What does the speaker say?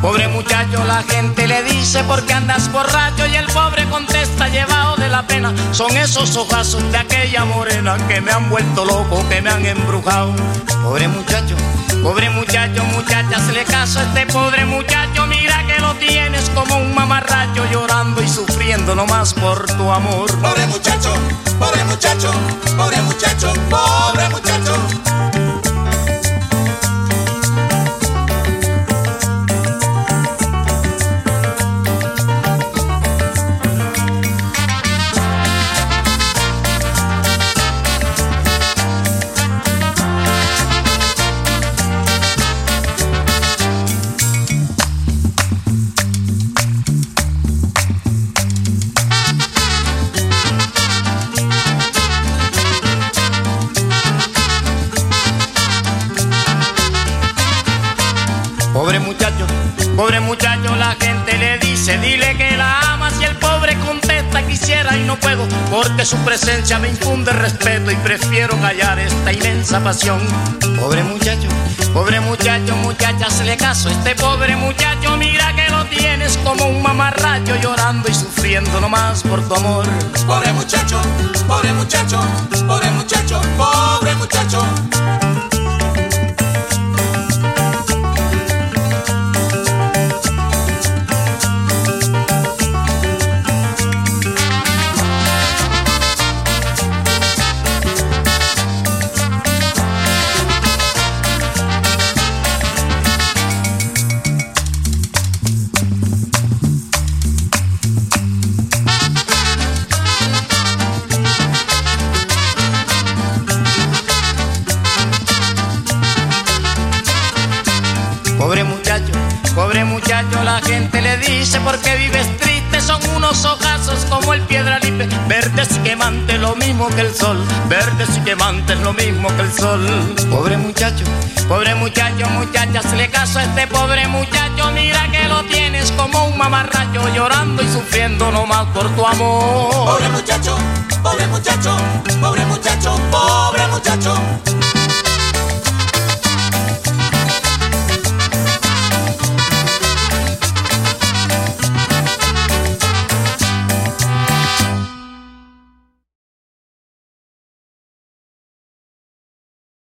Pobre muchacho, la gente le dice porque andas borracho y el pobre contesta llevado de la pena. Son esos ojazos de aquella morena que me han vuelto loco, que me han embrujado. Pobre muchacho, pobre muchacho, muchacha, se le caso a este pobre muchacho. Mira que lo tienes como un mamarracho llorando y sufriendo nomás por tu amor. Pobre muchacho, la gente le dice, dile que la amas y el pobre contesta, quisiera y no puedo, porque su presencia me infunde respeto y prefiero callar esta inmensa pasión. Pobre muchacho, pobre muchacho, muchacha, se le caso, este pobre muchacho, mira que lo tienes como un mamarracho llorando y sufriendo nomás por tu amor. Pobre muchacho, pobre muchacho, pobre muchacho, pobre muchacho. La gente le dice porque vives triste son unos ojazos como el piedra libre. Verdes y quemantes lo mismo que el sol. Verdes y quemantes lo mismo que el sol. Pobre muchacho pobre muchacho muchacha se le caso a este pobre muchacho. Mira que lo tienes como un mamarracho llorando y sufriendo nomás por tu amor. Pobre muchacho pobre muchacho pobre muchacho pobre muchacho